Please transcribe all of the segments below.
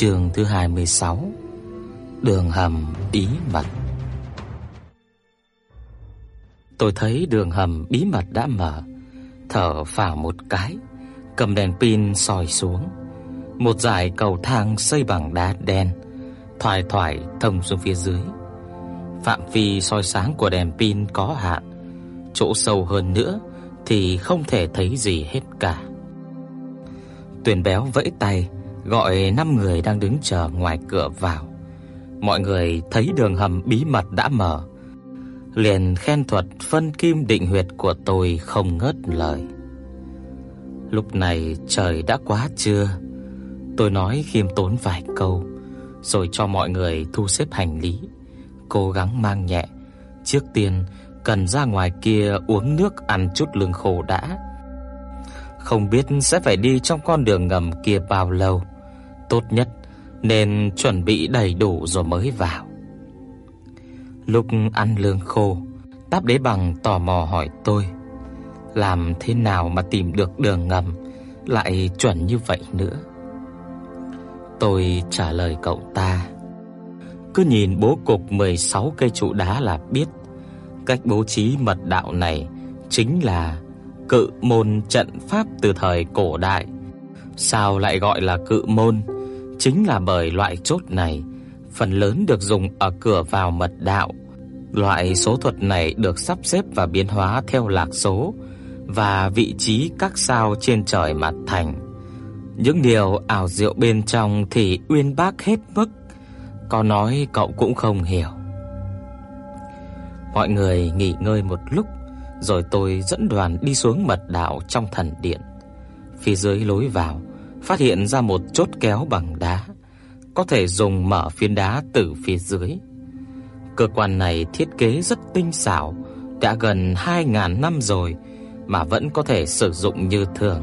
Chương thứ 26 Đường hầm bí mật. Tôi thấy đường hầm bí mật đã mở, Thở phào một cái, Cầm đèn pin soi xuống. Một dải cầu thang xây bằng đá đen, Thoải thoải thông xuống phía dưới. Phạm vi soi sáng của đèn pin có hạn, Chỗ sâu hơn nữa Thì không thể thấy gì hết cả. Tuyền béo vẫy tay gọi năm người đang đứng chờ ngoài cửa vào. Mọi người thấy đường hầm bí mật đã mở, liền khen thuật phân kim định huyệt của tôi không ngớt lời. Lúc này trời đã quá trưa, tôi nói khiêm tốn vài câu, rồi cho mọi người thu xếp hành lý, cố gắng mang nhẹ. Trước tiên cần ra ngoài kia uống nước ăn chút lương khô đã. Không biết sẽ phải đi trong con đường ngầm kia bao lâu tốt nhất nên chuẩn bị đầy đủ rồi mới vào. Lúc ăn lương khô, Táp Đế Bằng tò mò hỏi tôi, làm thế nào mà tìm được đường ngầm lại chuẩn như vậy nữa? Tôi trả lời cậu ta, cứ nhìn bố cục 16 cây trụ đá là biết, cách bố trí mật đạo này chính là cự môn trận pháp từ thời cổ đại. Sao lại gọi là cự môn? Chính là bởi loại chốt này phần lớn được dùng ở cửa vào mật đạo. Loại số thuật này được sắp xếp và biến hóa theo lạc số và vị trí các sao trên trời mặt thành. Những điều ảo diệu bên trong thì uyên bác hết mức, có nói cậu cũng không hiểu. Mọi người nghỉ ngơi một lúc, rồi tôi dẫn đoàn đi xuống mật đạo trong thần điện. Phía dưới lối vào phát hiện ra một chốt kéo bằng đá, có thể dùng mở phiến đá từ phía dưới. Cơ quan này thiết kế rất tinh xảo, đã gần 2000 năm rồi mà vẫn có thể sử dụng như thường.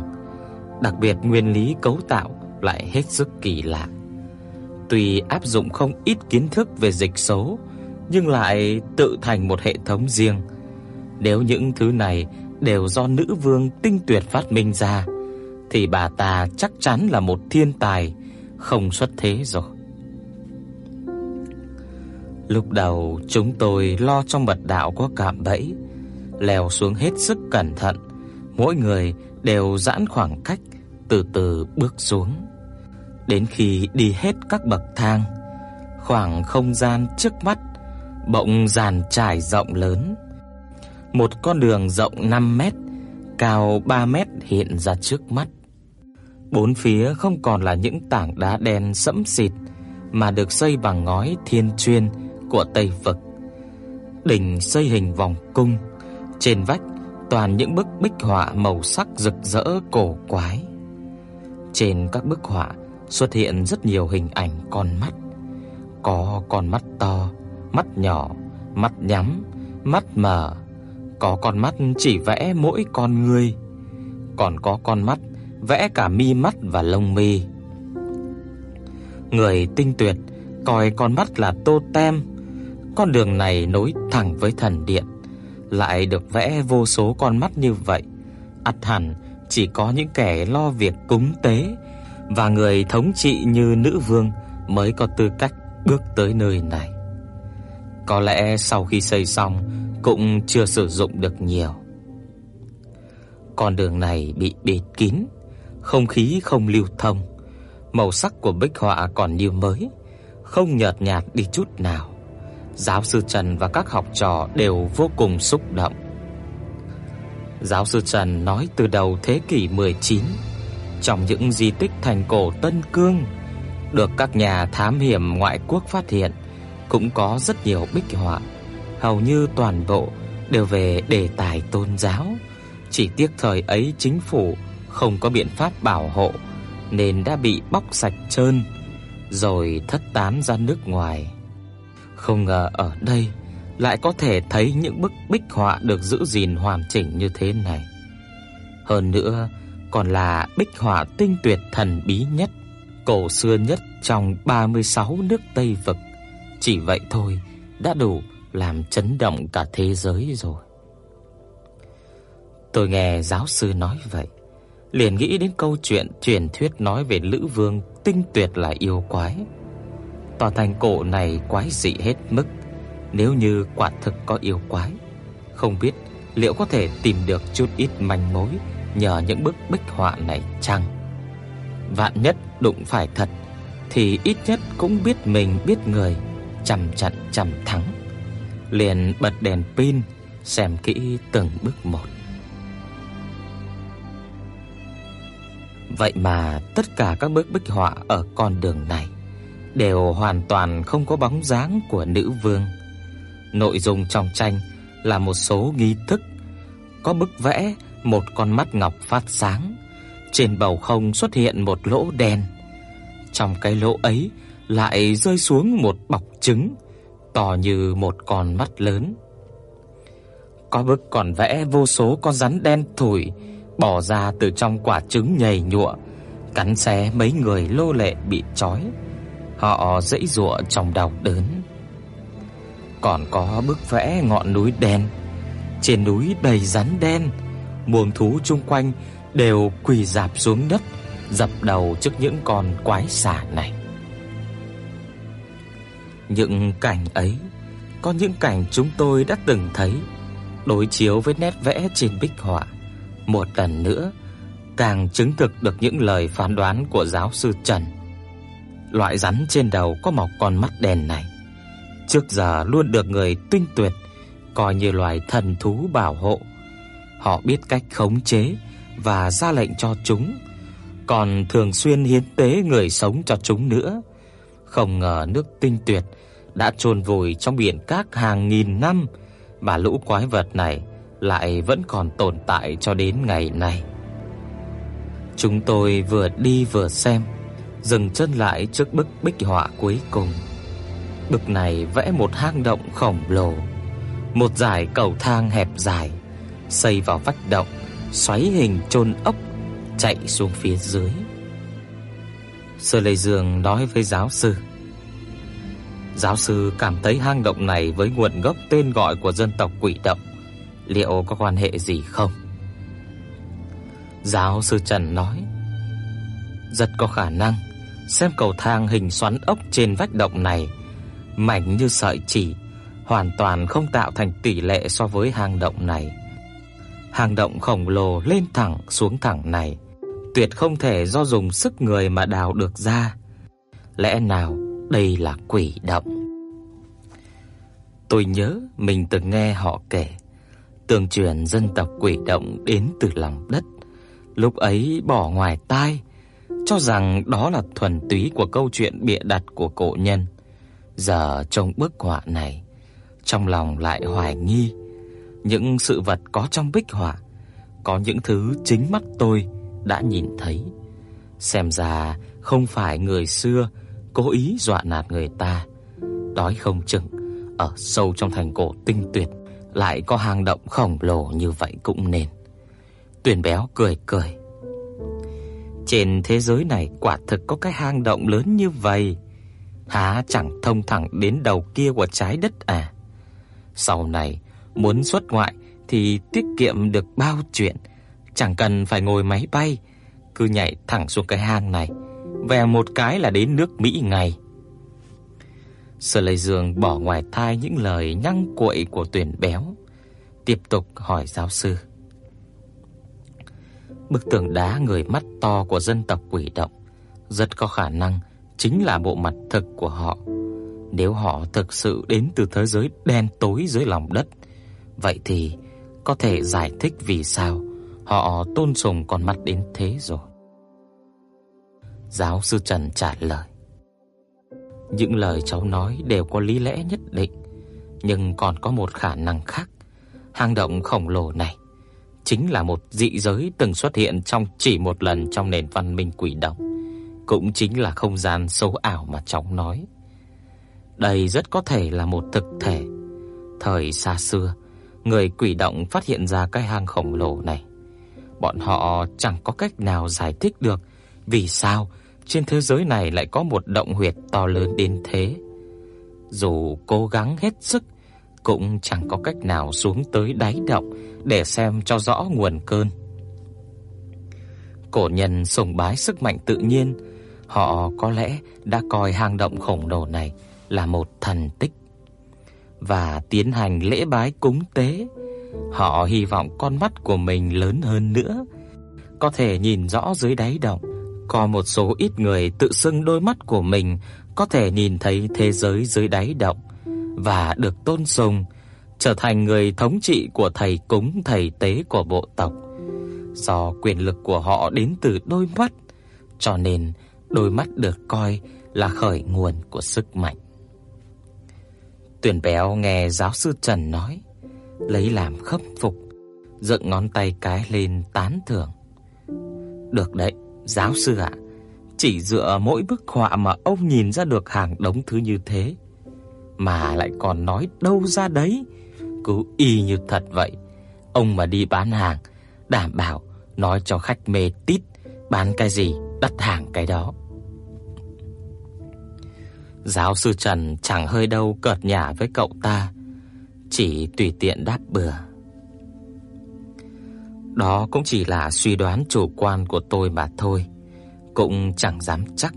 Đặc biệt nguyên lý cấu tạo lại hết sức kỳ lạ. Tuy áp dụng không ít kiến thức về dịch số, nhưng lại tự thành một hệ thống riêng. Nếu những thứ này đều do nữ vương tinh tuyệt phát minh ra, thì bà ta chắc chắn là một thiên tài không xuất thế rồi. Lúc đầu chúng tôi lo trong mật đạo có cạm bẫy, leo xuống hết sức cẩn thận, mỗi người đều giãn khoảng cách, từ từ bước xuống. Đến khi đi hết các bậc thang, khoảng không gian trước mắt bỗng dàn trải rộng lớn. Một con đường rộng 5 mét, cao 3 mét hiện ra trước mắt. Bốn phía không còn là những tảng đá đen sẫm xịt mà được xây bằng ngói thiên chuyên của Tây vực. Đỉnh xây hình vòng cung, trên vách toàn những bức bích họa màu sắc rực rỡ cổ quái. Trên các bức họa xuất hiện rất nhiều hình ảnh con mắt. Có con mắt to, mắt nhỏ, mắt nhắm, mắt mở, có con mắt chỉ vẽ mỗi con người, còn có con mắt vẽ cả mi mắt và lông mi. Người tinh tuyệt coi con mắt là tô tem. Con đường này nối thẳng với thần điện, lại được vẽ vô số con mắt như vậy, ắt hẳn chỉ có những kẻ lo việc cúng tế và người thống trị như nữ vương mới có tư cách bước tới nơi này. Có lẽ sau khi xây xong cũng chưa sử dụng được nhiều. Con đường này bị bịt kín, không khí không lưu thông, màu sắc của bích họa còn như mới, không nhợt nhạt đi chút nào. Giáo sư Trần và các học trò đều vô cùng xúc động. Giáo sư Trần nói từ đầu thế kỷ 19, trong những di tích thành cổ Tân Cương được các nhà thám hiểm ngoại quốc phát hiện cũng có rất nhiều bích họa, hầu như toàn bộ đều về đề tài tôn giáo. Chỉ tiếc thời ấy chính phủ không có biện pháp bảo hộ nên đã bị bóc sạch trơn rồi thất tán ra nước ngoài. Không ngờ ở đây lại có thể thấy những bức bích họa được giữ gìn hoàn chỉnh như thế này. Hơn nữa, còn là bích họa tinh tuyệt thần bí nhất, cổ xưa nhất trong 36 nước Tây vực. Chỉ vậy thôi đã đủ làm chấn động cả thế giới rồi. Tôi nghe giáo sư nói vậy, liền nghĩ đến câu chuyện truyền thuyết nói về Lữ Vương tinh tuyệt là yêu quái. Tòa thành cổ này quái dị hết mức, nếu như quả thực có yêu quái, không biết liệu có thể tìm được chút ít manh mối nhờ những bức bích họa này chăng? Vạn nhất đụng phải thật thì ít nhất cũng biết mình biết người, chằm chặn chằm thắng. Liền bật đèn pin xem kỹ từng bước một. Vậy mà tất cả các bức bích họa ở con đường này đều hoàn toàn không có bóng dáng của nữ vương. Nội dung trong tranh là một số nghi thức, có bức vẽ một con mắt ngọc phát sáng, trên bầu không xuất hiện một lỗ đen. Trong cái lỗ ấy lại rơi xuống một bọc trứng to như một con mắt lớn. Có bức còn vẽ vô số con rắn đen thủi bò ra từ trong quả trứng nhầy nhụa, cắn xé mấy người lô lệ bị trói. Họ dãy giụa trong đau đớn. Còn có bức vẽ ngọn núi đen, trên núi đầy rắn đen, muông thú chung quanh đều quỳ rạp xuống đất, dập đầu trước những con quái xà này. Những cảnh ấy, có những cảnh chúng tôi đã từng thấy đối chiếu với nét vẽ trên bích họa một lần nữa càng chứng thực được những lời phán đoán của giáo sư Trần. Loại rắn trên đầu có mọc con mắt đen này trước giờ luôn được người tinh tuyệt coi như loài thần thú bảo hộ. Họ biết cách khống chế và ra lệnh cho chúng, còn thường xuyên hiến tế người sống cho chúng nữa. Không ngờ nước tinh tuyệt đã chôn vùi trong biển cát hàng nghìn năm mà lũ quái vật này lại vẫn còn tồn tại cho đến ngày nay. Chúng tôi vừa đi vừa xem, dừng chân lại trước bức bích họa cuối cùng. Bức này vẽ một hang động khổng lồ, một dải cầu thang hẹp dài xây vào vách động, xoáy hình chôn ốc chạy xuống phía dưới. Sơ Lệ Dương nói với giáo sư: Giáo sư cảm thấy hang động này với nguồn gốc tên gọi của dân tộc Quỷ động liệu có quan hệ gì không? Giáo sư Trần nói, rất có khả năng xem cầu thang hình xoắn ốc trên vách động này mảnh như sợi chỉ, hoàn toàn không tạo thành tỷ lệ so với hang động này. Hang động khổng lồ lên thẳng xuống thẳng này, tuyệt không thể do dùng sức người mà đào được ra. Lẽ nào đây là quỷ động? Tôi nhớ mình từng nghe họ kể Tương truyền dân tộc quỷ động đến từ lòng đất, lúc ấy bỏ ngoài tai, cho rằng đó là thuần túy của câu chuyện bịa đặt của cổ nhân. Giờ trong bức họa này, trong lòng lại hoài nghi những sự vật có trong bích họa, có những thứ chính mắt tôi đã nhìn thấy. Xem ra không phải người xưa cố ý dọa nạt người ta, đói không chừng ở sâu trong thành cổ tinh tuyệt lại có hang động khổng lồ như vậy cũng nên. Tuyền béo cười cười. Trên thế giới này quả thực có cái hang động lớn như vậy, há chẳng thông thẳng đến đầu kia của trái đất à? Sau này muốn xuất ngoại thì tiết kiệm được bao chuyện, chẳng cần phải ngồi máy bay, cứ nhảy thẳng xuống cái hang này, về một cái là đến nước Mỹ ngay. Sở Lệ Dương bỏ ngoài tai những lời nhăng cuội của Tuyển Béo, tiếp tục hỏi giáo sư. Bức tường đá người mắt to của dân tộc Quỷ Động rất có khả năng chính là bộ mặt thực của họ. Nếu họ thực sự đến từ thế giới đen tối dưới lòng đất, vậy thì có thể giải thích vì sao họ tôn sùng con mắt đến thế rồi. Giáo sư Trần trả lời. Những lời cháu nói đều có lý lẽ nhất định, nhưng còn có một khả năng khác. Hang động khổng lồ này chính là một dị giới từng xuất hiện trong chỉ một lần trong nền văn minh quỷ động. cũng chính là không gian số ảo mà cháu nói. Đây rất có thể là một thực thể. Thời xa xưa, người quỷ động phát hiện ra cái hang khổng lồ này. Bọn họ chẳng có cách nào giải thích được vì sao trên thế giới này lại có một động huyệt to lớn đến thế. Dù cố gắng hết sức cũng chẳng có cách nào xuống tới đáy động để xem cho rõ nguồn cơn. Cổ nhân sùng bái sức mạnh tự nhiên, họ có lẽ đã coi hang động khổng lồ này là một thần tích và tiến hành lễ bái cúng tế. Họ hy vọng con mắt của mình lớn hơn nữa, có thể nhìn rõ dưới đáy động. Có một số ít người tự xưng đôi mắt của mình có thể nhìn thấy thế giới dưới đáy động và được tôn sùng, trở thành người thống trị của thầy cúng thầy tế của bộ tộc. Do quyền lực của họ đến từ đôi mắt, cho nên đôi mắt được coi là khởi nguồn của sức mạnh. Tuyển béo nghe giáo sư Trần nói, lấy làm khâm phục, dựng ngón tay cái lên tán thưởng. Được đấy, giáo sư ạ. Chỉ dựa mỗi bức họa mà ông nhìn ra được hàng đống thứ như thế, mà lại còn nói đâu ra đấy, cứ y như thật vậy. Ông mà đi bán hàng, đảm bảo nói cho khách mê tít, bán cái gì đắt hàng cái đó. Giáo sư Trần chẳng hơi đâu cợt nhả với cậu ta, chỉ tùy tiện đáp bừa. Đó cũng chỉ là suy đoán chủ quan của tôi mà thôi, cũng chẳng dám chắc.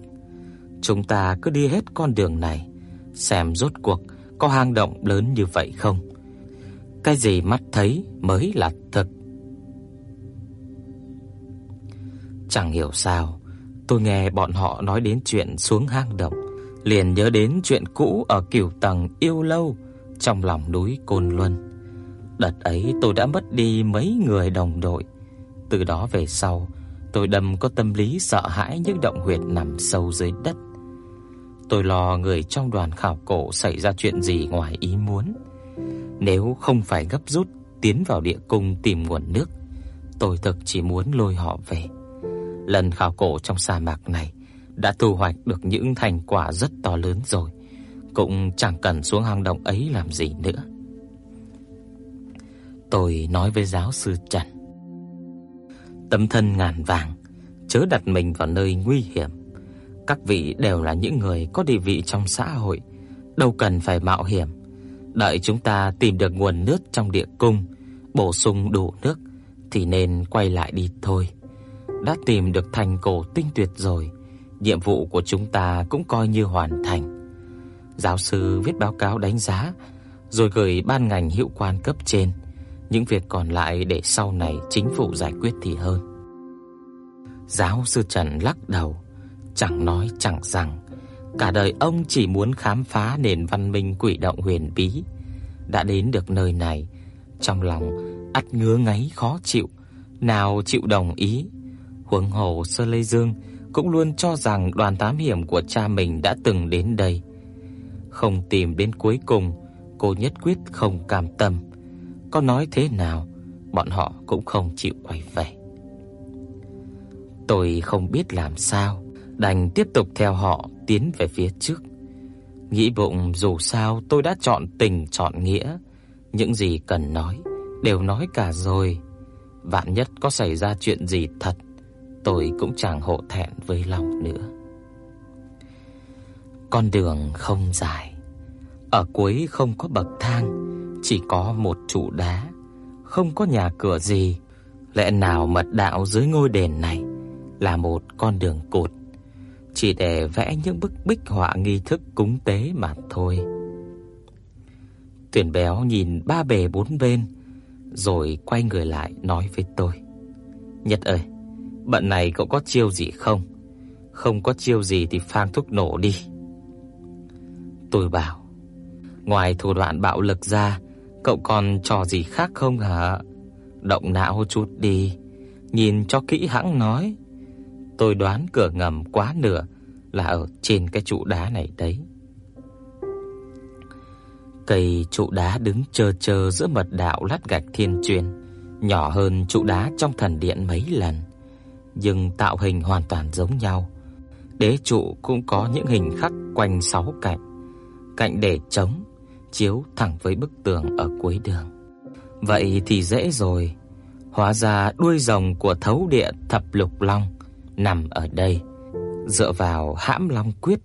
Chúng ta cứ đi hết con đường này, xem rốt cuộc có hang động lớn như vậy không. Cái gì mắt thấy mới là thật. Chẳng hiểu sao, tôi nghe bọn họ nói đến chuyện xuống hang động liền nhớ đến chuyện cũ ở cửu tầng yêu lâu trong lòng núi Côn Luân. Đợt ấy tôi đã mất đi mấy người đồng đội. Từ đó về sau, tôi đâm có tâm lý sợ hãi những động huyệt nằm sâu dưới đất. Tôi lo người trong đoàn khảo cổ xảy ra chuyện gì ngoài ý muốn. Nếu không phải gấp rút tiến vào địa cung tìm nguồn nước, tôi thực chỉ muốn lôi họ về. Lần khảo cổ trong sa mạc này đã thu hoạch được những thành quả rất to lớn rồi, cũng chẳng cần xuống hang động ấy làm gì nữa. Tôi nói với giáo sư Trần, tấm thân ngàn vàng, chớ đặt mình vào nơi nguy hiểm. Các vị đều là những người có địa vị trong xã hội, đâu cần phải mạo hiểm. Đợi chúng ta tìm được nguồn nước trong địa cung, bổ sung đủ nước thì nên quay lại đi thôi. Đã tìm được thành cổ tinh tuyệt rồi, nhiệm vụ của chúng ta cũng coi như hoàn thành. Giáo sư viết báo cáo đánh giá rồi gửi ban ngành hữu quan cấp trên, những việc còn lại để sau này chính phủ giải quyết thì hơn. Giáo sư Trần lắc đầu, chẳng nói chẳng rằng, cả đời ông chỉ muốn khám phá nền văn minh quỷ động huyền bí. Đã đến được nơi này, trong lòng ắt ngứa ngáy khó chịu, nào chịu đồng ý. Huống hồ Sơ Lê Dương cũng luôn cho rằng đoàn thám hiểm của cha mình đã từng đến đây. Không tìm đến cuối cùng, cô nhất quyết không cam tâm. Có nói thế nào, bọn họ cũng không chịu quay về. Tôi không biết làm sao, đành tiếp tục theo họ tiến về phía trước. Nghĩ bụng dù sao tôi đã chọn tình chọn nghĩa, những gì cần nói đều nói cả rồi. Vạn nhất có xảy ra chuyện gì thật tôi cũng chẳng hộ thẹn với lòng nữa. Con đường không dài, ở cuối không có bậc thang, chỉ có một trụ đá, không có nhà cửa gì. Lẽ nào mật đạo dưới ngôi đền này là một con đường cột, chỉ để vẽ những bức bích họa nghi thức cúng tế mà thôi. Tuyển béo nhìn ba bề bốn bên, rồi quay người lại nói với tôi: "Nhật ơi, Bận này cậu có chiêu gì không? Không có chiêu gì thì phang thuốc nổ đi. Tôi bảo, ngoài thủ đoạn bạo lực ra, cậu còn trò gì khác không hả? Động não chút đi, nhìn cho kỹ hãng nói. Tôi đoán cửa ngầm quá nửa là ở trên cái trụ đá này đấy. Cây trụ đá đứng chờ chờ giữa mật đạo lát gạch thiên truyền, nhỏ hơn trụ đá trong thần điện mấy lần nhưng tạo hình hoàn toàn giống nhau. Đế trụ cũng có những hình khắc quanh sáu cạnh, cạnh để trống chiếu thẳng với bức tường ở cuối đường. Vậy thì dễ rồi. Hóa ra đuôi rồng của thấu địa thập lục long nằm ở đây. Dựa vào hãm long quyết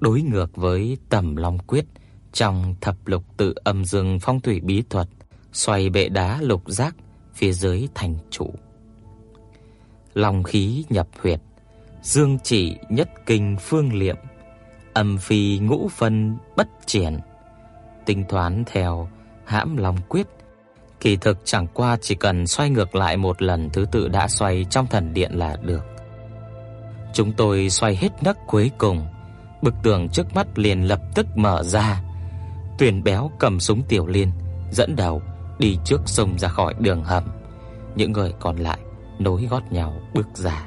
đối ngược với tầm long quyết trong thập lục tự âm dương phong thủy bí thuật, xoay bệ đá lục giác phía dưới thành trụ. Long khí nhập huyệt, dương chỉ nhất kinh phương liệm, âm phi ngũ phân bất triển. Tính toán theo hãm long quyết, kỳ thực chẳng qua chỉ cần xoay ngược lại một lần thứ tự đã xoay trong thần điện là được. Chúng tôi xoay hết nấc cuối cùng, bức tường trước mắt liền lập tức mở ra. Tuyền béo cầm súng tiểu liên dẫn đầu đi trước xông ra khỏi đường hầm. Những người còn lại nối gót nhau bước ra.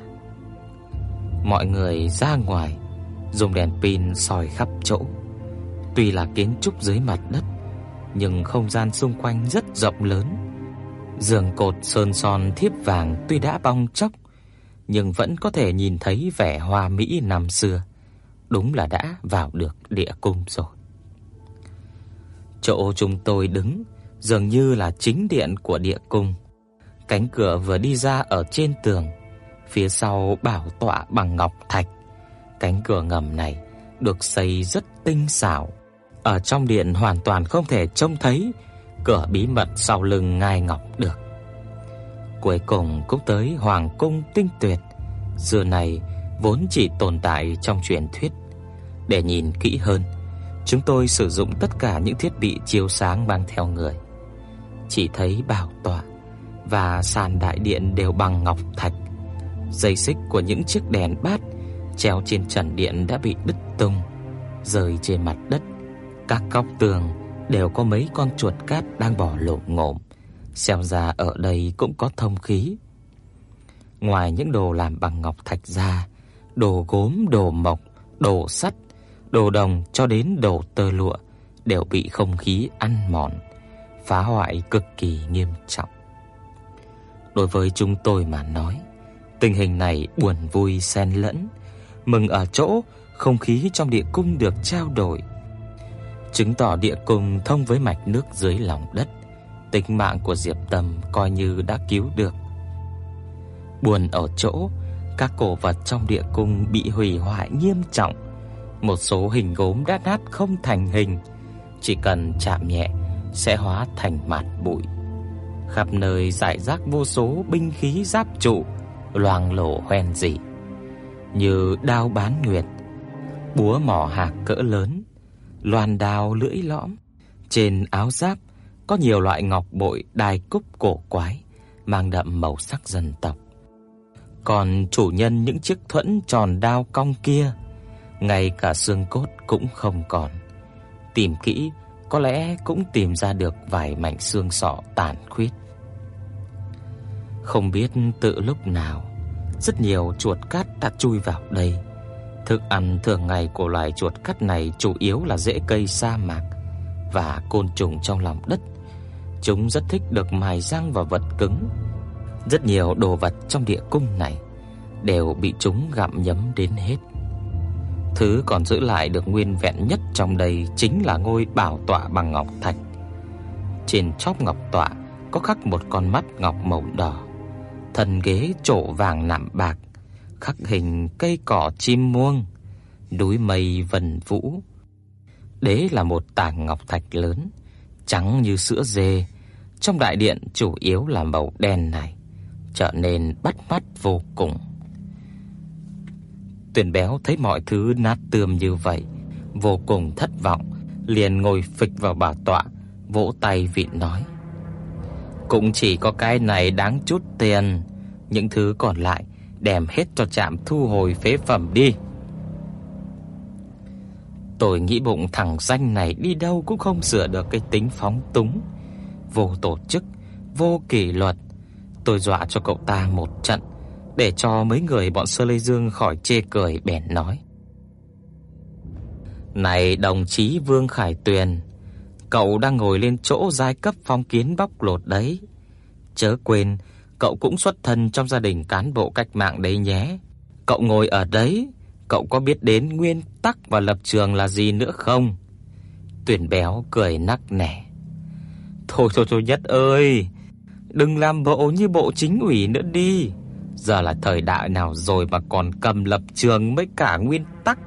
Mọi người ra ngoài dùng đèn pin soi khắp chỗ. Tuy là kiến trúc dưới mặt đất, nhưng không gian xung quanh rất rộng lớn. Giường cột sơn son thiếp vàng tuy đã bong chóc, nhưng vẫn có thể nhìn thấy vẻ hoa mỹ năm xưa. Đúng là đã vào được địa cung rồi. Chỗ chúng tôi đứng dường như là chính điện của địa cung. Cánh cửa vừa đi ra ở trên tường, phía sau bảo tọa bằng ngọc thạch. Cánh cửa ngầm này được xây rất tinh xảo. Ở trong điện hoàn toàn không thể trông thấy cửa bí mật sau lưng ngai ngọc được. Cuối cùng cũng tới hoàng cung tinh tuyệt, giờ này vốn chỉ tồn tại trong truyền thuyết. Để nhìn kỹ hơn, chúng tôi sử dụng tất cả những thiết bị chiếu sáng mang theo người. Chỉ thấy bảo tọa và sàn đại điện đều bằng ngọc thạch. Dây xích của những chiếc đèn bát treo trên trần điện đã bị đứt tung, rơi trên mặt đất. Các góc tường đều có mấy con chuột cát đang bò lổm ngổm, xem ra ở đây cũng có thông khí. Ngoài những đồ làm bằng ngọc thạch ra, đồ gốm, đồ mộc, đồ sắt, đồ đồng cho đến đồ tơ lụa đều bị không khí ăn mòn, phá hoại cực kỳ nghiêm trọng. Đối với chúng tôi mà nói, tình hình này buồn vui xen lẫn, mừng ở chỗ không khí trong địa cung được trao đổi, chứng tỏ địa cung thông với mạch nước dưới lòng đất, tính mạng của Diệp Tâm coi như đã cứu được. Buồn ở chỗ các cổ vật trong địa cung bị hủy hoại nghiêm trọng, một số hình gốm đã nát không thành hình, chỉ cần chạm nhẹ sẽ hóa thành mạt bụi. Khắp nơi rải rác vô số binh khí giáp trụ, loang lổ hoen dị, như đao bán nguyệt, búa mỏ hạc cỡ lớn, loan đào lưỡi lõm. Trên áo giáp có nhiều loại ngọc bội đài cúc cổ quái, mang đậm màu sắc dân tộc. Còn chủ nhân những chiếc thuẫn tròn đao cong kia, ngay cả xương cốt cũng không còn. Tìm kỹ có lẽ cũng tìm ra được vài mảnh xương sọ tàn khuyết. Không biết tự lúc nào, rất nhiều chuột cát đã chui vào đây. Thức ăn thường ngày của loài chuột cắt này chủ yếu là rễ cây sa mạc và côn trùng trong lòng đất. Chúng rất thích được mài răng vào vật cứng. Rất nhiều đồ vật trong địa cung này đều bị chúng gặm nhấm đến hết. Thứ còn giữ lại được nguyên vẹn nhất trong đây chính là ngôi bảo tọa bằng ngọc thạch. Trên chóp ngọc tọa có khắc một con mắt ngọc màu đỏ. Thân ghế trổ vàng nạm bạc, khắc hình cây cỏ chim muông, núi mây vần vũ. Đế là một tảng ngọc thạch lớn, trắng như sữa dê, trong đại điện chủ yếu là màu đen này, trở nên bắt mắt vô cùng. Tuyền béo thấy mọi thứ nát tươm như vậy, vô cùng thất vọng, liền ngồi phịch vào bảo tọa, vỗ tay vịn nói: "Cũng chỉ có cái này đáng chút tiền, những thứ còn lại đem hết cho trạm thu hồi phế phẩm đi." Tôi nghĩ bụng thằng danh này đi đâu cũng không sửa được cái tính phóng túng, vô tổ chức, vô kỷ luật. Tôi dọa cho cậu ta một trận để cho mấy người bọn Sơ Lê Dương khỏi chê cười bèn nói. Này đồng chí Vương Khải Tuyền, cậu đang ngồi lên chỗ giai cấp phong kiến bóc lột đấy. Chớ quên, cậu cũng xuất thân trong gia đình cán bộ cách mạng đấy nhé. Cậu ngồi ở đấy cậu có biết đến nguyên tắc và lập trường là gì nữa không? Tuyển béo cười nắc nẻ. Thôi thôi thôi nhất ơi, đừng làm bộ như bộ chính ủy nữa đi. Giờ là thời đại nào rồi mà còn cầm lập trường mấy cả nguyên tắc.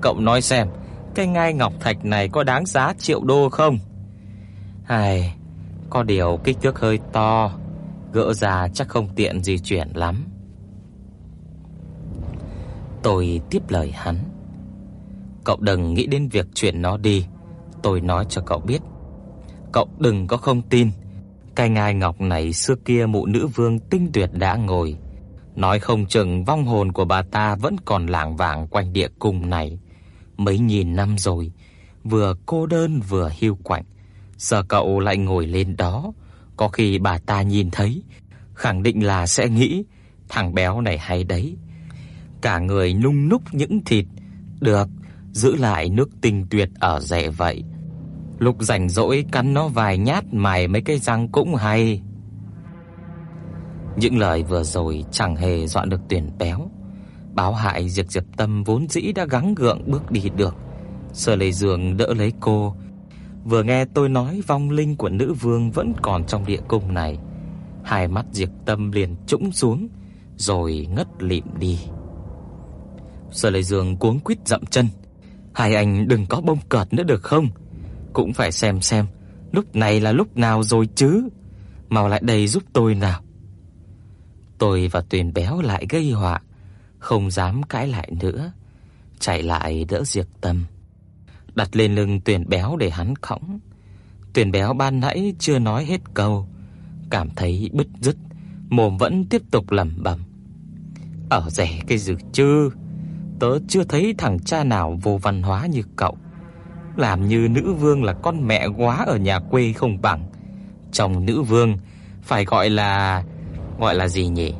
Cậu nói xem, cái ngai ngọc thạch này có đáng giá triệu đô không? Hay, có điều kích thước hơi to, gỡ ra chắc không tiện di chuyển lắm. Tôi tiếp lời hắn. Cậu đừng nghĩ đến việc chuyển nó đi, tôi nói cho cậu biết. Cậu đừng có không tin, cái ngai ngọc này xưa kia mụ nữ vương tinh tuyệt đã ngồi, nói không chừng vong hồn của bà ta vẫn còn lảng vảng quanh địa cung này mấy nghìn năm rồi, vừa cô đơn vừa hiu quạnh, giờ cậu lại ngồi lên đó, có khi bà ta nhìn thấy, khẳng định là sẽ nghĩ thằng béo này hay đấy. Cả người nung núc những thịt, được giữ lại nước tinh tuyệt ở rẻ vậy. Lúc rảnh rỗi cắn nó vài nhát mài mấy cái răng cũng hay. Những lời vừa rồi chẳng hề dọa được Tuyển béo. Báo hại Diệp Diệp Tâm vốn dĩ đã gắng gượng bước đi được. Sở Lệ giường đỡ lấy cô. Vừa nghe tôi nói vong linh của nữ vương vẫn còn trong địa cung này, hai mắt Diệp Tâm liền trũng xuống rồi ngất lịm đi. Sở Lệ giường cuống quýt dậm chân. Hai anh đừng có bông cợt nữa được không? Cũng phải xem xem lúc này là lúc nào rồi chứ. Mau lại đây giúp tôi nào. Tôi và Tuyền béo lại gây họa, không dám cãi lại nữa, chạy lại đỡ Diệp Tâm, đặt lên lưng Tuyền béo để hắn khõng. Tuyền béo ban nãy chưa nói hết câu, cảm thấy bứt rứt, mồm vẫn tiếp tục lẩm bẩm. Ở rẻ cái gì chứ, tớ chưa thấy thằng cha nào vô văn hóa như cậu. Làm như nữ vương là con mẹ quá ở nhà quê không bằng. Chồng nữ vương phải gọi là gọi là gì nhỉ?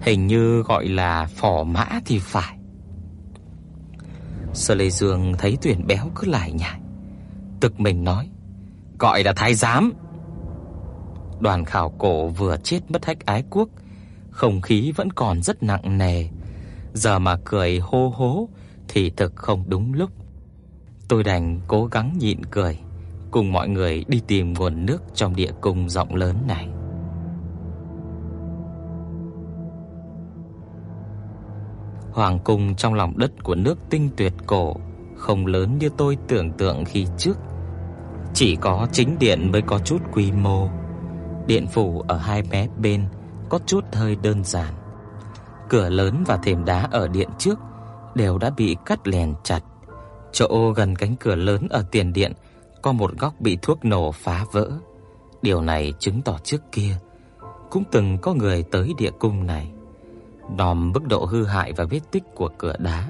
Hình như gọi là phò mã thì phải. Sở Lệ Dương thấy Tuyển béo cứ lại nhải, tức mình nói, gọi là thái giám. Đoàn khảo cổ vừa chết mất hách ái quốc, không khí vẫn còn rất nặng nề. Giờ mà cười hô hố thì thực không đúng lúc. Tôi đành cố gắng nhịn cười, cùng mọi người đi tìm nguồn nước trong địa cung rộng lớn này. Hoàng cung trong lòng đất của nước tinh tuyệt cổ, không lớn như tôi tưởng tượng khi trước. Chỉ có chính điện mới có chút quy mô. Điện phủ ở hai mé bên có chút hơi đơn giản. Cửa lớn và thềm đá ở điện trước đều đã bị cắt lèn chặt. Chỗ gần cánh cửa lớn ở tiền điện có một góc bị thuốc nổ phá vỡ. Điều này chứng tỏ trước kia cũng từng có người tới địa cung này. Đòm mức độ hư hại và vết tích của cửa đá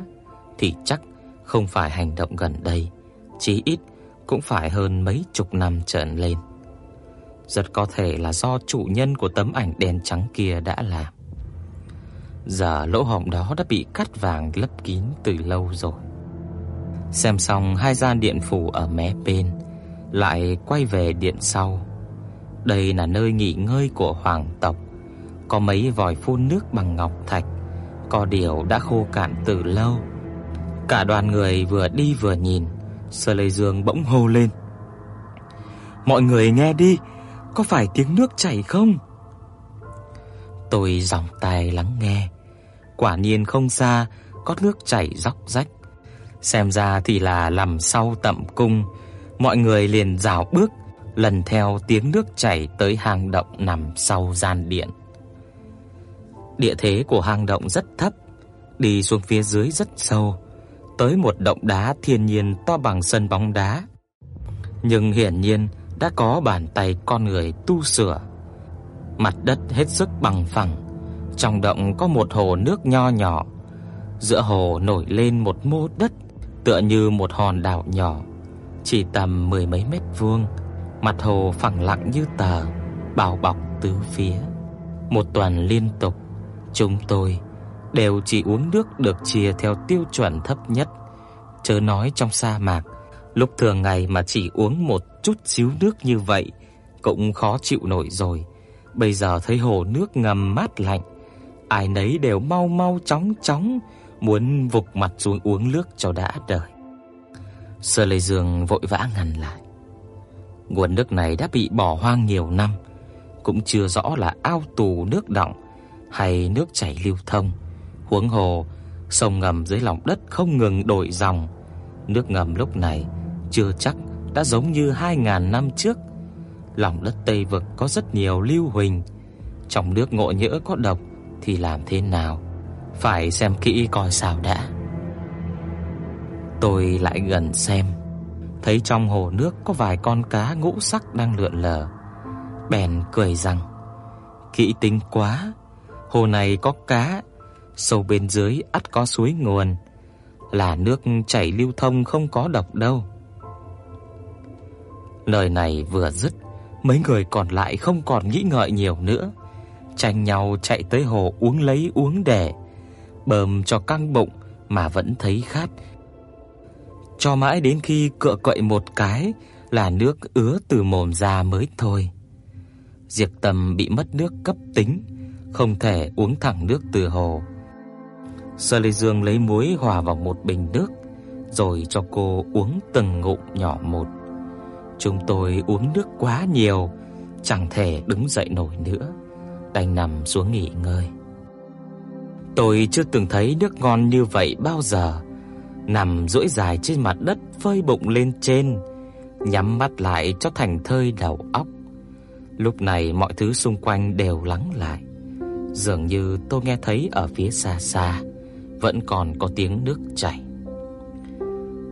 thì chắc không phải hành động gần đây, chí ít cũng phải hơn mấy chục năm trở lên. Rất có thể là do chủ nhân của tấm ảnh đen trắng kia đã làm. Giờ lỗ hổng đó đã bị cắt vàng lấp kín từ lâu rồi. Xem xong hai gian điện phủ ở mé bên, lại quay về điện sau. Đây là nơi nghỉ ngơi của hoàng tộc có mấy vòi phun nước bằng ngọc thạch, có điều đã khô cạn từ lâu. Cả đoàn người vừa đi vừa nhìn, Sở Lệ Dương bỗng hô lên. "Mọi người nghe đi, có phải tiếng nước chảy không?" Tôi giòng tai lắng nghe. Quả nhiên không xa có nước chảy róc rách. Xem ra thì là làm sau tẩm cung, mọi người liền rảo bước lần theo tiếng nước chảy tới hang động nằm sau gian điện. Địa thế của hang động rất thấp, đi xuống phía dưới rất sâu, tới một động đá thiên nhiên to bằng sân bóng đá. Nhưng hiển nhiên đã có bàn tay con người tu sửa. Mặt đất hết sức bằng phẳng, trong động có một hồ nước nho nhỏ. Giữa hồ nổi lên một mô đất tựa như một hòn đảo nhỏ, chỉ tầm mười mấy mét vuông, mặt hồ phẳng lặng như tờ, bao bọc tứ phía. Một tuần liên tục Chúng tôi đều chỉ uống nước được chia theo tiêu chuẩn thấp nhất, chớ nói trong sa mạc, lúc thường ngày mà chỉ uống một chút xíu nước như vậy cũng khó chịu nổi rồi. Bây giờ thấy hồ nước ngầm mát lạnh, ai nấy đều mau mau chóng chóng muốn vục mặt xuống uống nước cho đã đời. Sơ Lê Dương vội vã ngăn lại. Nguồn nước này đã bị bỏ hoang nhiều năm, cũng chưa rõ là ao tù nước đọng hay nước chảy lưu thông. Huống hồ, sông ngầm dưới lòng đất không ngừng đổi dòng, nước ngầm lúc này chưa chắc đã giống như 2000 năm trước. Lòng đất Tây vực có rất nhiều lưu huỳnh, trong nước ngộ nhỡ có độc thì làm thế nào? Phải xem kỹ coi sao đã. Tôi lại gần xem, thấy trong hồ nước có vài con cá ngũ sắc đang lượn lờ. Bèn cười rằng: "Kỹ tính quá, hồ này có cá, sâu bên dưới ắt có suối nguồn, là nước chảy lưu thông không có độc đâu." Lời này vừa dứt, mấy người còn lại không còn nghĩ ngợi nhiều nữa, tranh nhau chạy tới hồ uống lấy uống để, bơm cho căng bụng mà vẫn thấy khát. Cho mãi đến khi cựa quậy một cái là nước ứa từ mồm ra mới thôi. Diệp Tâm bị mất nước cấp tính, không thể uống thẳng nước từ hồ. Sơ Lệ Dương lấy muối hòa vào một bình nước, rồi cho cô uống từng ngụm nhỏ một. Chúng tôi uống nước quá nhiều, chẳng thể đứng dậy nổi nữa, đành nằm xuống nghỉ ngơi. Tôi chưa từng thấy nước ngon như vậy bao giờ. Nằm duỗi dài trên mặt đất phơi bụng lên trên, nhắm mắt lại cho thành thơi đầu óc. Lúc này mọi thứ xung quanh đều lắng lại. Dường như tôi nghe thấy ở phía xa xa, vẫn còn có tiếng nước chảy.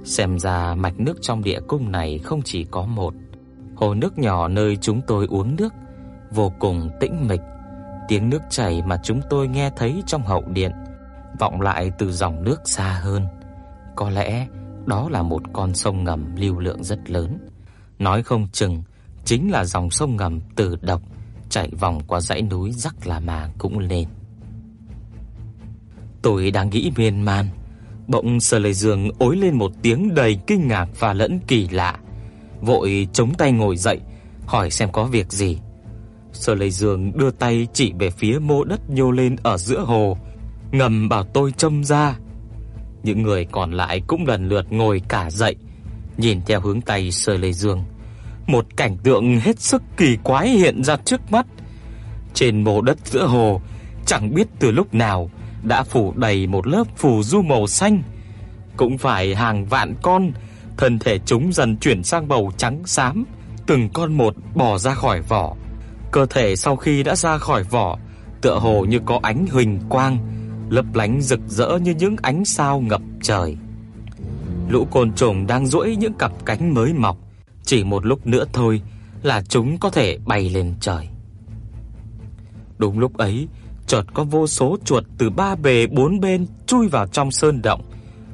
Xem ra mạch nước trong địa cung này không chỉ có một. Hồ nước nhỏ nơi chúng tôi uống nước, vô cùng tĩnh mịch. Tiếng nước chảy mà chúng tôi nghe thấy trong hậu điện, vọng lại từ dòng nước xa hơn. Có lẽ đó là một con sông ngầm lưu lượng rất lớn. Nói không chừng, chính là dòng sông ngầm từ độc chạy vòng qua dãy núi Rắc La Ma cũng lên. Tôi đang nghĩ miên man, bỗng Sở Lệ Dương ối lên một tiếng đầy kinh ngạc và lẫn kỳ lạ, vội chống tay ngồi dậy, hỏi xem có việc gì. Sở Lệ Dương đưa tay chỉ về phía mô đất nhô lên ở giữa hồ, ngầm bảo tôi châm ra. Những người còn lại cũng lần lượt ngồi cả dậy, nhìn theo hướng tay Sở Lệ Dương. Một cảnh tượng hết sức kỳ quái hiện ra trước mắt. Trên mồ đất giữa hồ, chẳng biết từ lúc nào đã phủ đầy một lớp phù du màu xanh, cũng phải hàng vạn con, thân thể chúng dần chuyển sang màu trắng xám, từng con một bò ra khỏi vỏ. Cơ thể sau khi đã ra khỏi vỏ, tựa hồ như có ánh huỳnh quang, lấp lánh rực rỡ như những ánh sao ngập trời. Lũ côn trùng đang duỗi những cặp cánh mới mọc, chỉ một lúc nữa thôi là chúng có thể bay lên trời. Đúng lúc ấy, chợt có vô số chuột từ ba bề bốn bên chui vào trong sơn động.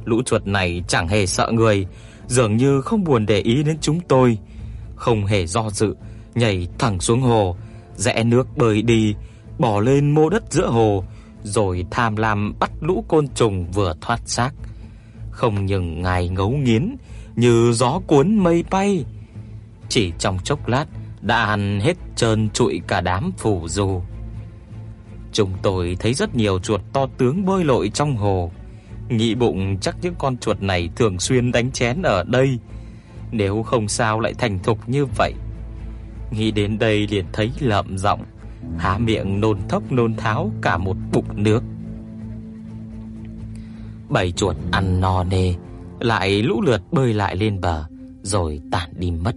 Lũ chuột này chẳng hề sợ người, dường như không buồn để ý đến chúng tôi, không hề do dự, nhảy thẳng xuống hồ, rẽ nước bơi đi, bò lên mô đất giữa hồ, rồi tham lam bắt lũ côn trùng vừa thoát xác. Không những ngài ngấu nghiến như gió cuốn mây bay, chỉ trong chốc lát đã ăn hết trơn trụi cả đám phù du. Chúng tôi thấy rất nhiều chuột to tướng bơi lội trong hồ. Nghĩ bụng chắc những con chuột này thường xuyên đánh chén ở đây, nếu không sao lại thành thục như vậy. Nghĩ đến đây liền thấy lợm giọng, há miệng nôn thốc nôn tháo cả một bụng nước. Bảy chuột ăn no nê, lại lũ lượt bơi lại lên bờ, rồi tản đi mất.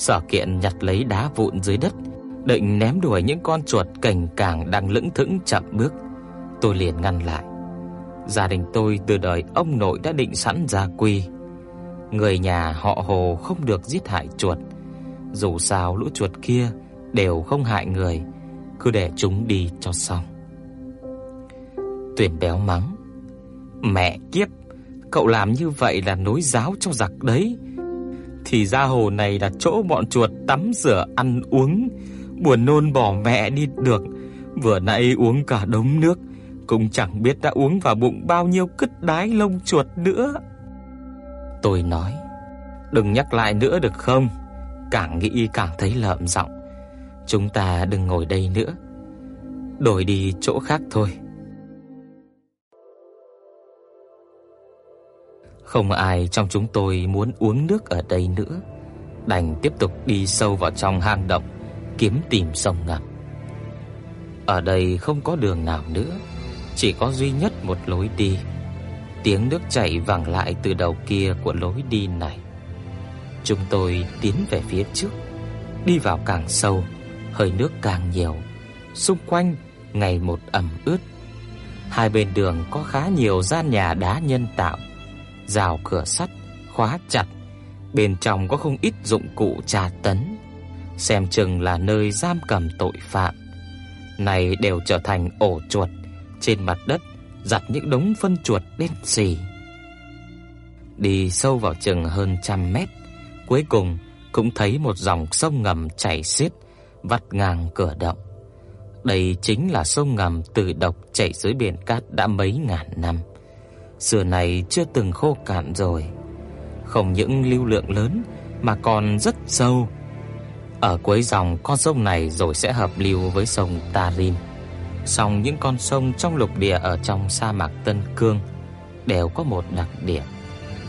Sở Kiện nhặt lấy đá vụn dưới đất, định ném đuổi những con chuột cành càng đang lững thững chậm bước. Tôi liền ngăn lại. Gia đình tôi từ đời ông nội đã định sẵn gia quy. Người nhà họ Hồ không được giết hại chuột. Dù sao lũ chuột kia đều không hại người, cứ để chúng đi cho xong. Tuyển béo mắng: "Mẹ kiếp, cậu làm như vậy là nối giáo cho giặc đấy." Thì ra hồ này là chỗ bọn chuột tắm rửa ăn uống, buồn nôn bỏ mẹ đi được. Vừa nãy uống cả đống nước, cũng chẳng biết đã uống vào bụng bao nhiêu cứt đái lông chuột nữa. Tôi nói, đừng nhắc lại nữa được không? Càng nghĩ càng thấy lợm giọng. Chúng ta đừng ngồi đây nữa. Đổi đi chỗ khác thôi. Không ai trong chúng tôi muốn uống nước ở đây nữa, đành tiếp tục đi sâu vào trong hang động kiếm tìm sông ngầm. Ở đây không có đường nào nữa, chỉ có duy nhất một lối đi. Tiếng nước chảy vẳng lại từ đầu kia của lối đi này. Chúng tôi tiến về phía trước, đi vào càng sâu, hơi nước càng nhiều, xung quanh ngày một ẩm ướt. Hai bên đường có khá nhiều gian nhà đá nhân tạo, rào cửa sắt khóa chặt, bên trong có không ít dụng cụ tra tấn, xem chừng là nơi giam cầm tội phạm. Này đều trở thành ổ chuột trên mặt đất, giặt những đống phân chuột đen sì. Đi sâu vào chừng hơn trăm mét, cuối cùng cũng thấy một dòng sông ngầm chảy xiết vắt ngang cửa động. Đây chính là sông ngầm từ độc chảy dưới biển cát đã mấy ngàn năm. Xưa này chưa từng khô cạn rồi. Không những lưu lượng lớn mà còn rất sâu. Ở cuối dòng con sông này rồi sẽ hợp lưu với sông Tarim. Song những con sông trong lục địa ở trong sa mạc Tân Cương đều có một đặc điểm.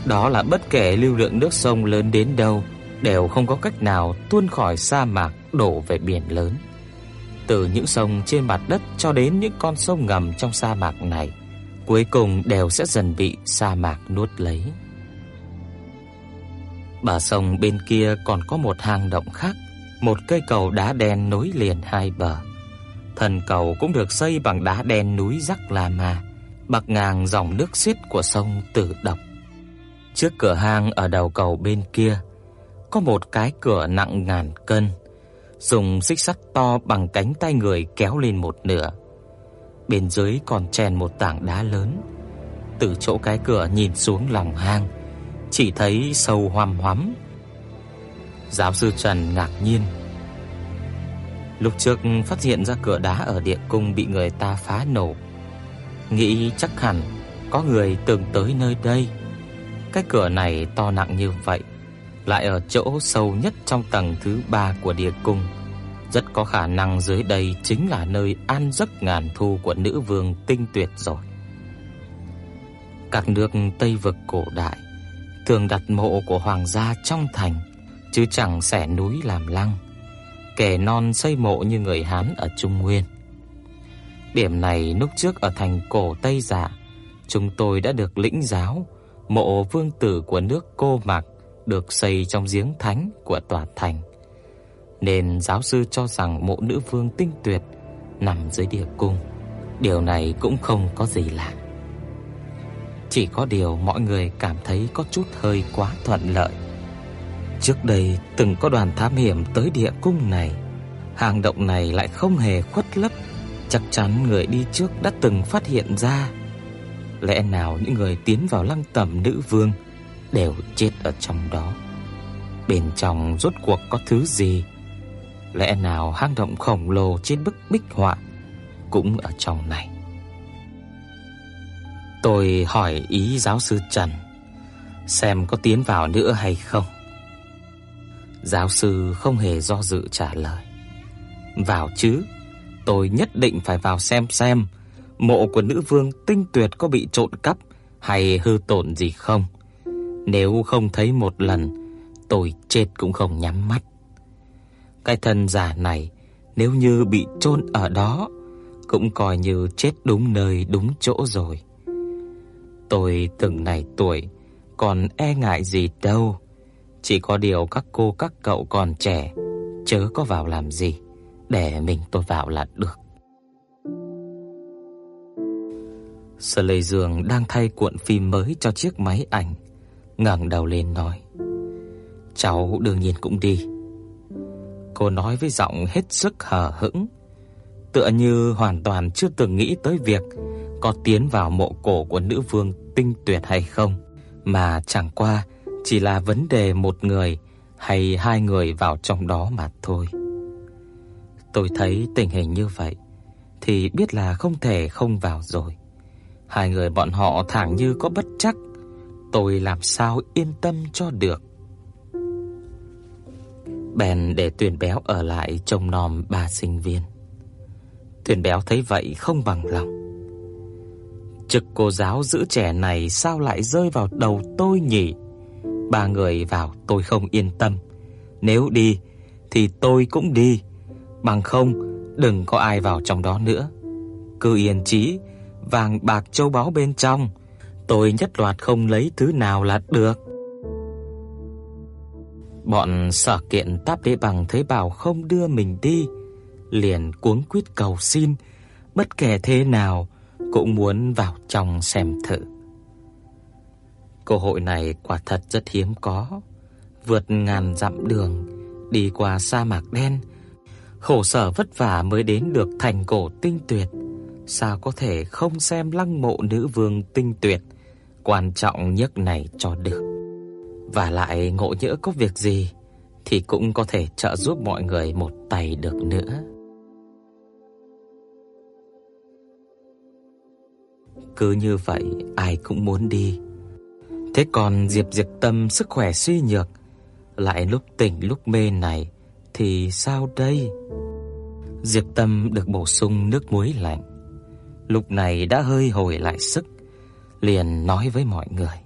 Đó là bất kể lưu lượng nước sông lớn đến đâu đều không có cách nào tuôn khỏi sa mạc đổ về biển lớn. Từ những sông trên mặt đất cho đến những con sông ngầm trong sa mạc này, cuối cùng đều sẽ dần bị sa mạc nuốt lấy. Bờ sông bên kia còn có một hang động khác, một cây cầu đá đen nối liền hai bờ. Thần cầu cũng được xây bằng đá đen núi Rắc La Ma, bạc ngang dòng nước xiết của sông Tử Độc. Trước cửa hang ở đầu cầu bên kia có một cái cửa nặng ngàn cân, dùng xích sắt to bằng cánh tay người kéo lên một nửa. Bên dưới còn chèn một tảng đá lớn. Từ chỗ cái cửa nhìn xuống lòng hang, chỉ thấy sâu hoăm hoắm. Giáo sư Trần ngạc nhiên. Lúc trước phát hiện ra cửa đá ở địa cung bị người ta phá nổ, nghĩ chắc hẳn có người từng tới nơi đây. Cái cửa này to nặng như vậy, lại ở chỗ sâu nhất trong tầng thứ ba của địa cung. Rất có khả năng dưới đây chính là nơi an giấc ngàn thu của nữ vương tinh tuyệt rồi. Các nước Tây vực cổ đại thường đặt mộ của hoàng gia trong thành, chứ chẳng xẻ núi làm lăng, kẻ non xây mộ như người Hán ở Trung Nguyên. Điểm này lúc trước ở thành cổ Tây Dạ, chúng tôi đã được lĩnh giáo mộ vương tử của nước Cô Mạc được xây trong giếng thánh của tòa thành. Nên giáo sư cho rằng mộ nữ vương tinh tuyệt nằm dưới địa cung. Điều này cũng không có gì lạ. Chỉ có điều mọi người cảm thấy có chút hơi quá thuận lợi. Trước đây từng có đoàn thám hiểm tới địa cung này, hang động này lại không hề khuất lấp, chắc chắn người đi trước đã từng phát hiện ra. Lẽ nào những người tiến vào lăng tẩm nữ vương đều chết ở trong đó. Bên trong rốt cuộc có thứ gì? Lẽ nào hang động khổng lồ trên bức bích họa cũng ở trong này? Tôi hỏi ý giáo sư Trần xem có tiến vào nữa hay không. Giáo sư không hề do dự trả lời. Vào chứ, tôi nhất định phải vào xem xem mộ của nữ vương tinh tuyệt có bị trộn cắp hay hư tổn gì không. Nếu không thấy một lần, tôi chết cũng không nhắm mắt. Cái thân giả này nếu như bị chôn ở đó cũng coi như chết đúng nơi đúng chỗ rồi. Tôi từng này tuổi còn e ngại gì đâu. Chỉ có điều các cô các cậu còn trẻ, chớ có vào làm gì, để mình tôi vào là được. Sở Lệ Dương đang thay cuộn phim mới cho chiếc máy ảnh ngẩng đầu lên nói: "Cháu đương nhiên cũng đi." Cô nói với giọng hết sức hờ hững, tựa như hoàn toàn chưa từng nghĩ tới việc có tiến vào mộ cổ của nữ vương tinh tuyệt hay không, mà chẳng qua chỉ là vấn đề một người hay hai người vào trong đó mà thôi. Tôi thấy tình hình như vậy thì biết là không thể không vào rồi. Hai người bọn họ thẳng như có bất chắc tôi làm sao yên tâm cho được. Bèn để Tuyền Béo ở lại trông nom ba sinh viên. Tuyền Béo thấy vậy không bằng lòng. Trực cô giáo giữ trẻ này sao lại rơi vào đầu tôi nhỉ? Ba người vào tôi không yên tâm. Nếu đi thì tôi cũng đi, bằng không đừng có ai vào trong đó nữa. Cứ yên chí, vàng bạc châu báu bên trong, tôi nhất loạt không lấy thứ nào là được. Bọn sở kiện táp đế bằng thấy bảo không đưa mình đi, liền cuống quýt cầu xin, bất kể thế nào cũng muốn vào trong xem thử. Cơ hội này quả thật rất hiếm có, vượt ngàn dặm đường, đi qua sa mạc đen, khổ sở vất vả mới đến được thành cổ tinh tuyệt, sao có thể không xem lăng mộ nữ vương tinh tuyệt quan trọng nhất này cho được. Và lại ngộ nhỡ có việc gì thì cũng có thể trợ giúp mọi người một tay được nữa. Cứ như vậy ai cũng muốn đi. Thế còn Diệp Diệp Tâm sức khỏe suy nhược, lại lúc tỉnh lúc mê này thì sao đây? Diệp Tâm được bổ sung nước muối lạnh, lúc này đã hơi hồi lại sức, liền nói với mọi người: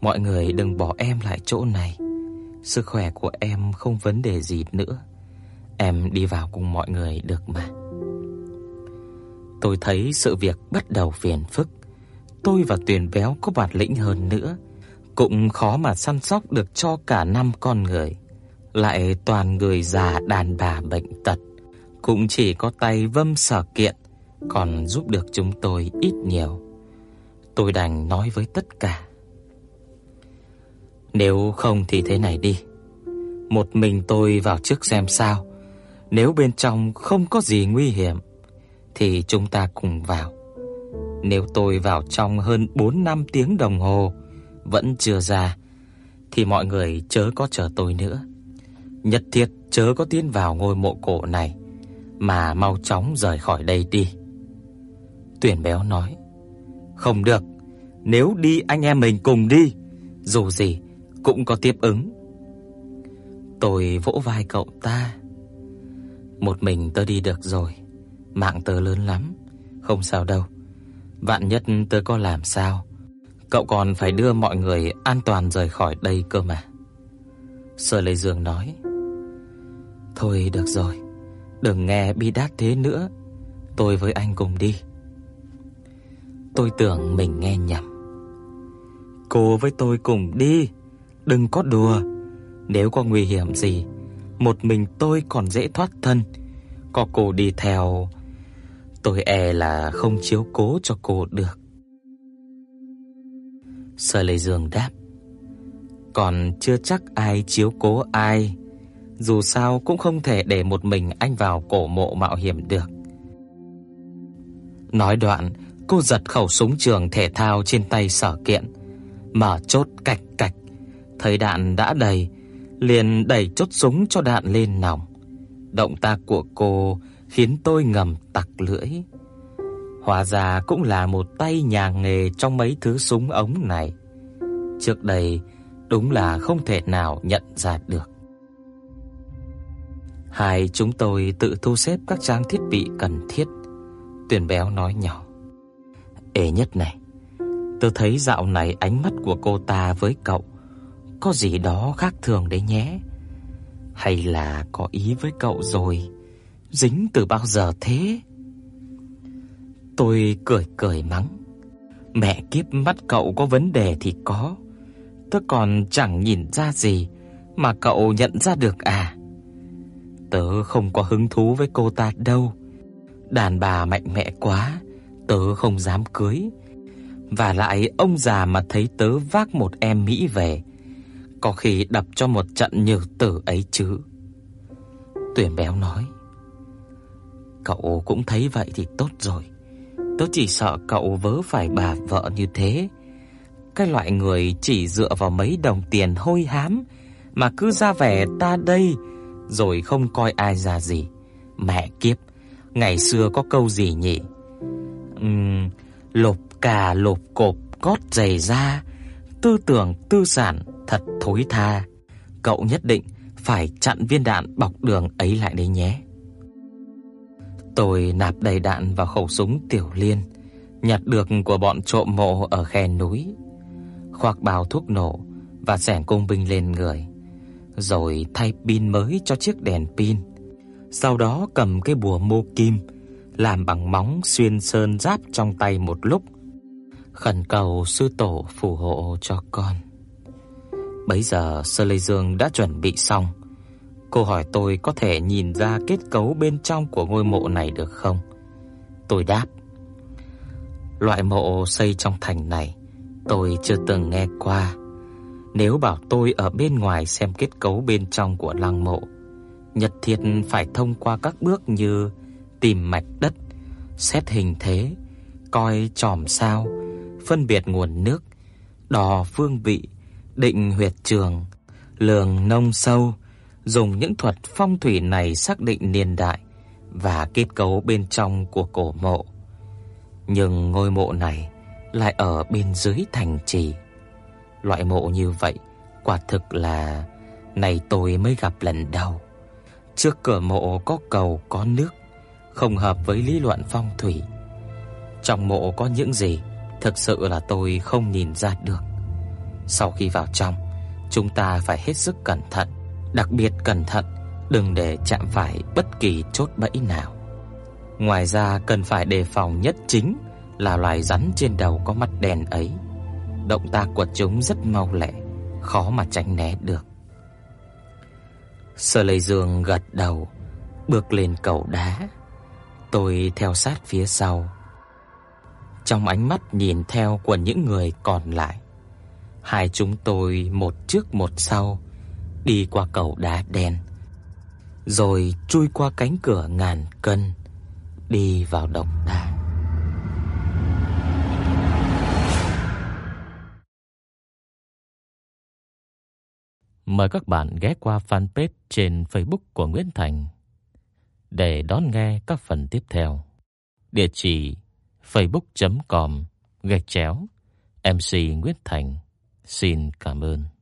"Mọi người đừng bỏ em lại chỗ này, sức khỏe của em không vấn đề gì nữa, em đi vào cùng mọi người được mà." Tôi thấy sự việc bắt đầu phiền phức. Tôi và Tuyền Béo có bản lĩnh hơn nữa, cũng khó mà săn sóc được cho cả năm con người. Lại toàn người già đàn bà bệnh tật, cũng chỉ có tay Vâm Sở Kiện còn giúp được chúng tôi ít nhiều. Tôi đành nói với tất cả. Nếu không thì thế này đi. Một mình tôi vào trước xem sao. Nếu bên trong không có gì nguy hiểm thì chúng ta cùng vào. Nếu tôi vào trong hơn 4 năm tiếng đồng hồ vẫn chưa ra thì mọi người chớ có chờ tôi nữa. Nhất thiết chớ có tiến vào ngôi mộ cổ này mà mau chóng rời khỏi đây đi. Tuyển béo nói: "Không được, nếu đi anh em mình cùng đi, dù gì cũng có tiếp ứng." Tôi vỗ vai cậu ta. Một mình tớ đi được rồi. Mạng tớ lớn lắm, không sao đâu. Vạn nhất tớ có làm sao, cậu còn phải đưa mọi người an toàn rời khỏi đây cơ mà. Sở Lệ Dương nói: "Thôi được rồi, đừng nghe bi đát thế nữa, tôi với anh cùng đi." Tôi tưởng mình nghe nhầm. "Cô với tôi cùng đi, đừng có đùa, nếu có nguy hiểm gì, một mình tôi còn dễ thoát thân." có cô đi theo Tôi e là không chiếu cố cho cô được. Sở Lệ Dương đáp: "Còn chưa chắc ai chiếu cố ai, dù sao cũng không thể để một mình anh vào cổ mộ mạo hiểm được." Nói đoạn, cô giật khẩu súng trường thể thao trên tay Sở Kiện, mở chốt cạch cạch, thấy đạn đã đầy, liền đẩy chốt súng cho đạn lên nòng. Động tác của cô khiến tôi ngầm tặc lưỡi. Hóa ra cũng là một tay nhà nghề trong mấy thứ súng ống này. Trước đây đúng là không thể nào nhận ra được. Hai chúng tôi tự thu xếp các trang thiết bị cần thiết. Tuyển béo nói nhỏ. Ê nhất này, tôi thấy dạo này ánh mắt của cô ta với cậu có gì đó khác thường đấy nhé. Hay là có ý với cậu rồi? dính từ bao giờ thế? Tôi cười cười mắng. Mẹ kiếp mắt cậu có vấn đề thì có, tớ còn chẳng nhìn ra gì mà cậu nhận ra được à? Tớ không có hứng thú với cô ta đâu. Đàn bà mạnh mẽ quá, tớ không dám cưới. Và lại ông già mà thấy tớ vác một em mỹ về, có khi đập cho một trận như tử ấy chứ. Tuyển béo nói: Cậu cũng thấy vậy thì tốt rồi. Tớ chỉ sợ cậu vớ phải bà vợ như thế. Cái loại người chỉ dựa vào mấy đồng tiền hôi hám mà cứ ra vẻ ta đây rồi không coi ai ra gì. Mẹ kiếp, ngày xưa có câu gì nhỉ? Ừm, lột cà lột cộp cót dày ra, tư tưởng tư sản thật thối tha. Cậu nhất định phải chặn viên đạn bọc đường ấy lại đấy nhé. Tôi nạp đầy đạn vào khẩu súng Tiểu Liên, nhặt được của bọn trộm mộ ở khe núi, khoác bao thuốc nổ và xẻng cung binh lên người, rồi thay pin mới cho chiếc đèn pin. Sau đó cầm cái bùa mô kim làm bằng móng xuyên sơn giáp trong tay một lúc, khẩn cầu sư tổ phù hộ cho con. Bấy giờ Sơ Lê Dương đã chuẩn bị xong. Cô hỏi tôi có thể nhìn ra kết cấu bên trong của ngôi mộ này được không? Tôi đáp: Loại mộ xây trong thành này tôi chưa từng nghe qua. Nếu bảo tôi ở bên ngoài xem kết cấu bên trong của lăng mộ, nhất thiết phải thông qua các bước như tìm mạch đất, xét hình thế, coi chòm sao, phân biệt nguồn nước, đo phương vị, định huyệt trường, lường nông sâu, dùng những thuật phong thủy này xác định niên đại và kết cấu bên trong của cổ mộ. Nhưng ngôi mộ này lại ở bên dưới thành trì. Loại mộ như vậy quả thực là này tôi mới gặp lần đầu. Trước cửa mộ có cầu có nước, không hợp với lý luận phong thủy. Trong mộ có những gì, thực sự là tôi không nhìn ra được. Sau khi vào trong, chúng ta phải hết sức cẩn thận, đặc biệt cẩn thận đừng để chạm phải bất kỳ chốt bẫy nào. Ngoài ra cần phải đề phòng nhất chính là loài rắn trên đầu có mắt đen ấy. Động tác của chúng rất mau lẹ, khó mà tránh né được. Sở Lệ Dương gật đầu, bước lên cầu đá. Tôi theo sát phía sau. Trong ánh mắt nhìn theo của những người còn lại, hai chúng tôi một trước một sau đi qua cầu đá đen, rồi chui qua cánh cửa ngàn cân, đi vào động đá. Mời các bạn ghé qua fanpage trên Facebook của Nguyễn Thành để đón nghe các phần tiếp theo. Địa chỉ facebook.com gạch chéo MC Nguyễn Thành. Xin cảm ơn.